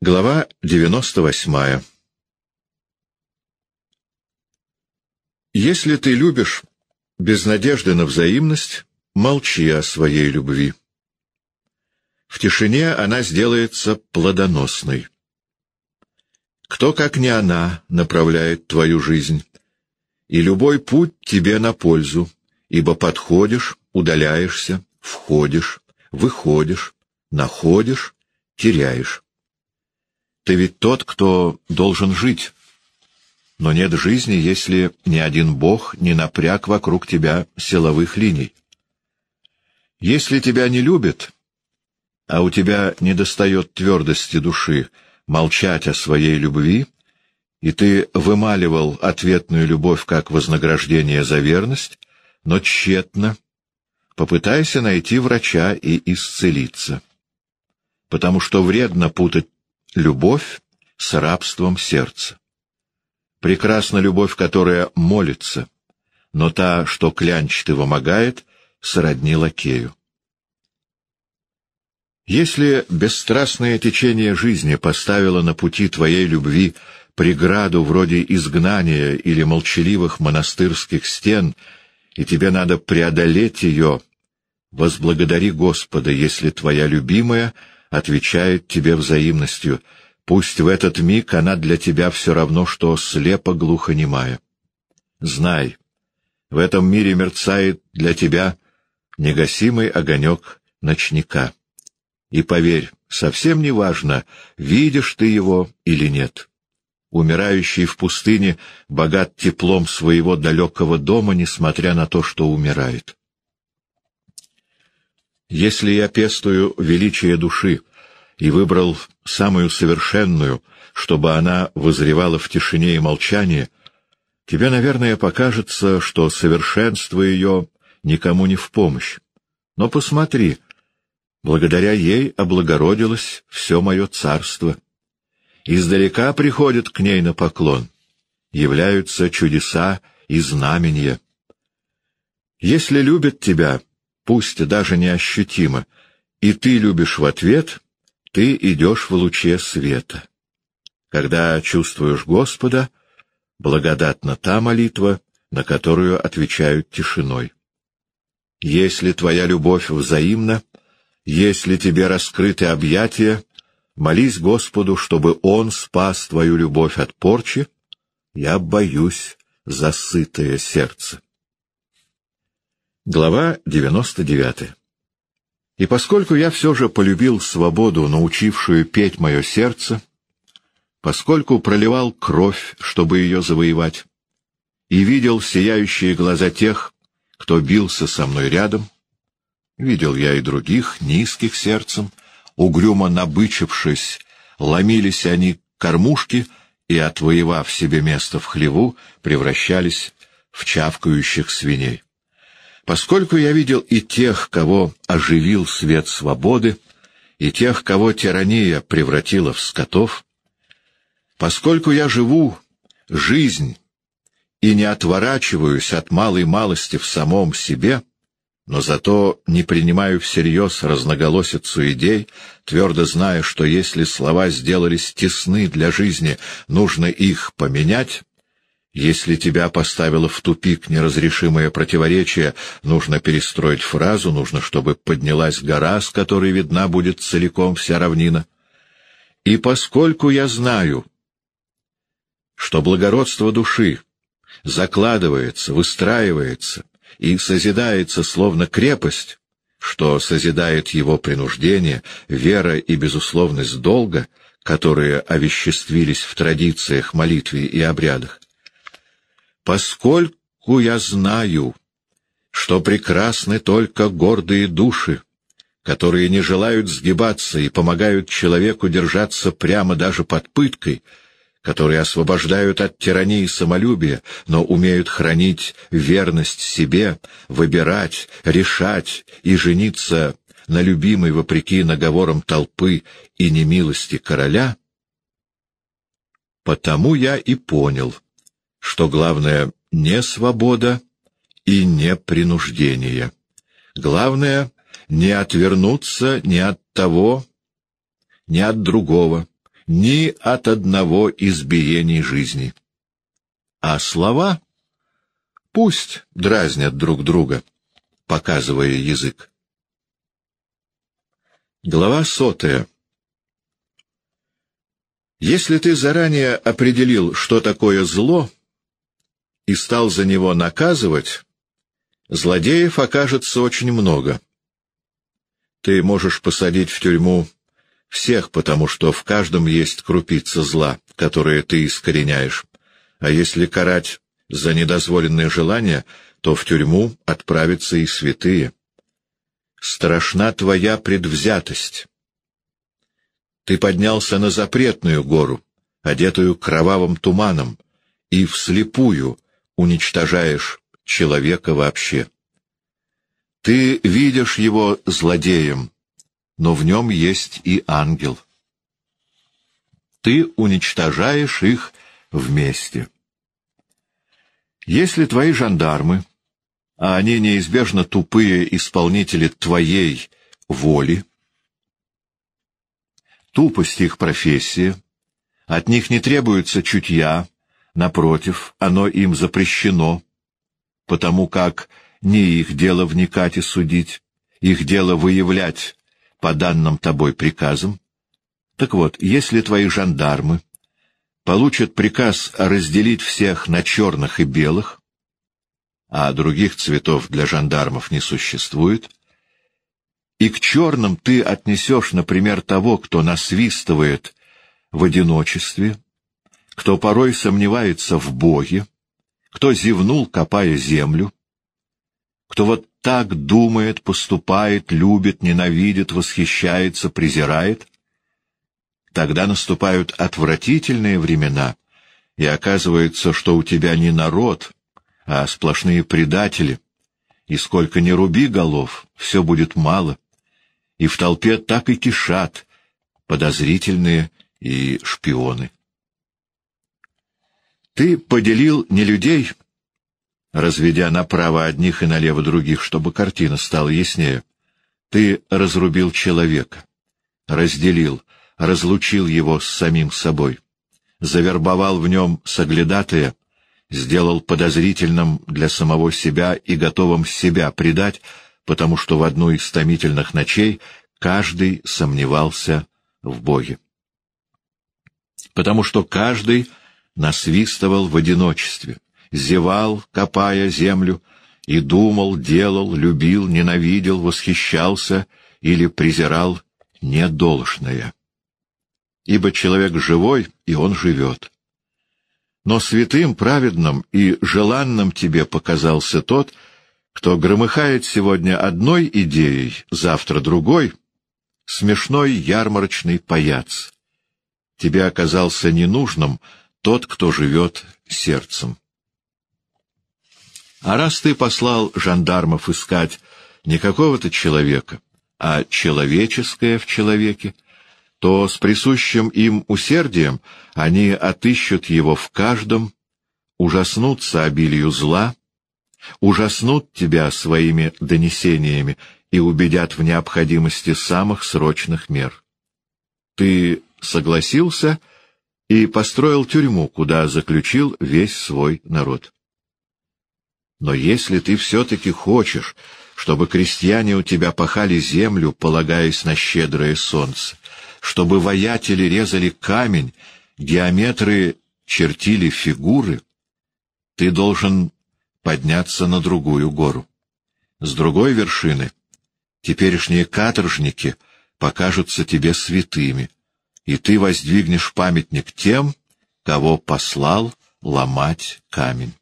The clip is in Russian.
Глава 98 Если ты любишь без надежды на взаимность, молчи о своей любви. В тишине она сделается плодоносной. Кто, как не она, направляет твою жизнь, и любой путь тебе на пользу, ибо подходишь, удаляешься, входишь, выходишь, находишь, теряешь. Ты ведь тот, кто должен жить. Но нет жизни, если ни один бог не напряг вокруг тебя силовых линий. Если тебя не любят, а у тебя недостает твердости души молчать о своей любви, и ты вымаливал ответную любовь как вознаграждение за верность, но тщетно, попытайся найти врача и исцелиться. Потому что вредно путать Любовь с рабством сердца. Прекрасна любовь, которая молится, но та, что клянчит и вымогает, сродни лакею. Если бесстрастное течение жизни поставило на пути твоей любви преграду вроде изгнания или молчаливых монастырских стен, и тебе надо преодолеть ее, возблагодари Господа, если твоя любимая — отвечает тебе взаимностью. Пусть в этот миг она для тебя все равно, что слепо-глухонемая. Знай, в этом мире мерцает для тебя негасимый огонек ночника. И поверь, совсем не важно, видишь ты его или нет. Умирающий в пустыне богат теплом своего далекого дома, несмотря на то, что умирает. Если я пестую величие души и выбрал самую совершенную, чтобы она возревала в тишине и молчании, тебе, наверное, покажется, что совершенство ее никому не в помощь. Но посмотри, благодаря ей облагородилось все мое царство. Издалека приходят к ней на поклон, являются чудеса и знамения. Если любят тебя, пусть даже неощутимо, и ты любишь в ответ, ты идешь в луче света. Когда чувствуешь Господа, благодатна та молитва, на которую отвечают тишиной. Если твоя любовь взаимна, если тебе раскрыты объятия, молись Господу, чтобы Он спас твою любовь от порчи, я боюсь за сытое сердце. Глава 99 И поскольку я все же полюбил свободу, научившую петь мое сердце, поскольку проливал кровь, чтобы ее завоевать, и видел сияющие глаза тех, кто бился со мной рядом, видел я и других, низких сердцем, угрюмо набычившись, ломились они к кормушке и, отвоевав себе место в хлеву, превращались в чавкающих свиней. Поскольку я видел и тех, кого оживил свет свободы, и тех, кого тирания превратила в скотов, поскольку я живу жизнь и не отворачиваюсь от малой малости в самом себе, но зато не принимаю всерьез разноголосицу идей, твердо зная, что если слова сделались тесны для жизни, нужно их поменять, если тебя поставило в тупик неразрешимое противоречие, нужно перестроить фразу, нужно, чтобы поднялась гора, с которой видна будет целиком вся равнина. И поскольку я знаю, что благородство души закладывается, выстраивается и созидается словно крепость, что созидает его принуждение, вера и безусловность долга, которые овеществились в традициях, молитве и обрядах, Поскольку я знаю, что прекрасны только гордые души, которые не желают сгибаться и помогают человеку держаться прямо даже под пыткой, которые освобождают от тирании самолюбия, но умеют хранить верность себе, выбирать, решать и жениться на любимой вопреки наговорам толпы и немилости короля, потому я и понял — что главное не свобода и не принуждение. Главное — не отвернуться ни от того, ни от другого, ни от одного избиений жизни. А слова пусть дразнят друг друга, показывая язык. Глава сотая. Если ты заранее определил, что такое зло, и стал за него наказывать, злодеев окажется очень много. Ты можешь посадить в тюрьму всех, потому что в каждом есть крупица зла, которое ты искореняешь. А если карать за недозволенные желания, то в тюрьму отправятся и святые. Страшна твоя предвзятость. Ты поднялся на запретную гору, одетую кровавым туманом, и вслепую уничтожаешь человека вообще. Ты видишь его злодеем, но в нем есть и ангел. Ты уничтожаешь их вместе. Если твои жандармы, а они неизбежно тупые исполнители твоей воли, тупость их профессии, от них не требуется чутья, напротив, оно им запрещено, потому как не их дело вникать и судить, их дело выявлять по данным тобой приказам. Так вот, если твои жандармы получат приказ разделить всех на черных и белых, а других цветов для жандармов не существует, и к черным ты отнесешь, например, того, кто насвистывает в одиночестве, кто порой сомневается в Боге, кто зевнул, копая землю, кто вот так думает, поступает, любит, ненавидит, восхищается, презирает, тогда наступают отвратительные времена, и оказывается, что у тебя не народ, а сплошные предатели, и сколько ни руби голов, все будет мало, и в толпе так и кишат подозрительные и шпионы. Ты поделил не людей, разведя направо одних и налево других, чтобы картина стала яснее. Ты разрубил человека, разделил, разлучил его с самим собой, завербовал в нем соглядатая, сделал подозрительным для самого себя и готовым себя предать, потому что в одну из томительных ночей каждый сомневался в Боге. Потому что каждый насвистывал в одиночестве, зевал, копая землю, и думал, делал, любил, ненавидел, восхищался или презирал недолжное. Ибо человек живой, и он живет. Но святым, праведным и желанным тебе показался тот, кто громыхает сегодня одной идеей, завтра другой, смешной ярмарочный паяц. Тебе оказался ненужным тот, кто живет сердцем. А раз ты послал жандармов искать не какого-то человека, а человеческое в человеке, то с присущим им усердием они отыщут его в каждом, ужаснутся обилию зла, ужаснут тебя своими донесениями и убедят в необходимости самых срочных мер. Ты согласился и построил тюрьму, куда заключил весь свой народ. Но если ты все-таки хочешь, чтобы крестьяне у тебя пахали землю, полагаясь на щедрое солнце, чтобы воятели резали камень, геометры чертили фигуры, ты должен подняться на другую гору. С другой вершины теперешние каторжники покажутся тебе святыми, и ты воздвигнешь памятник тем, кого послал ломать камень.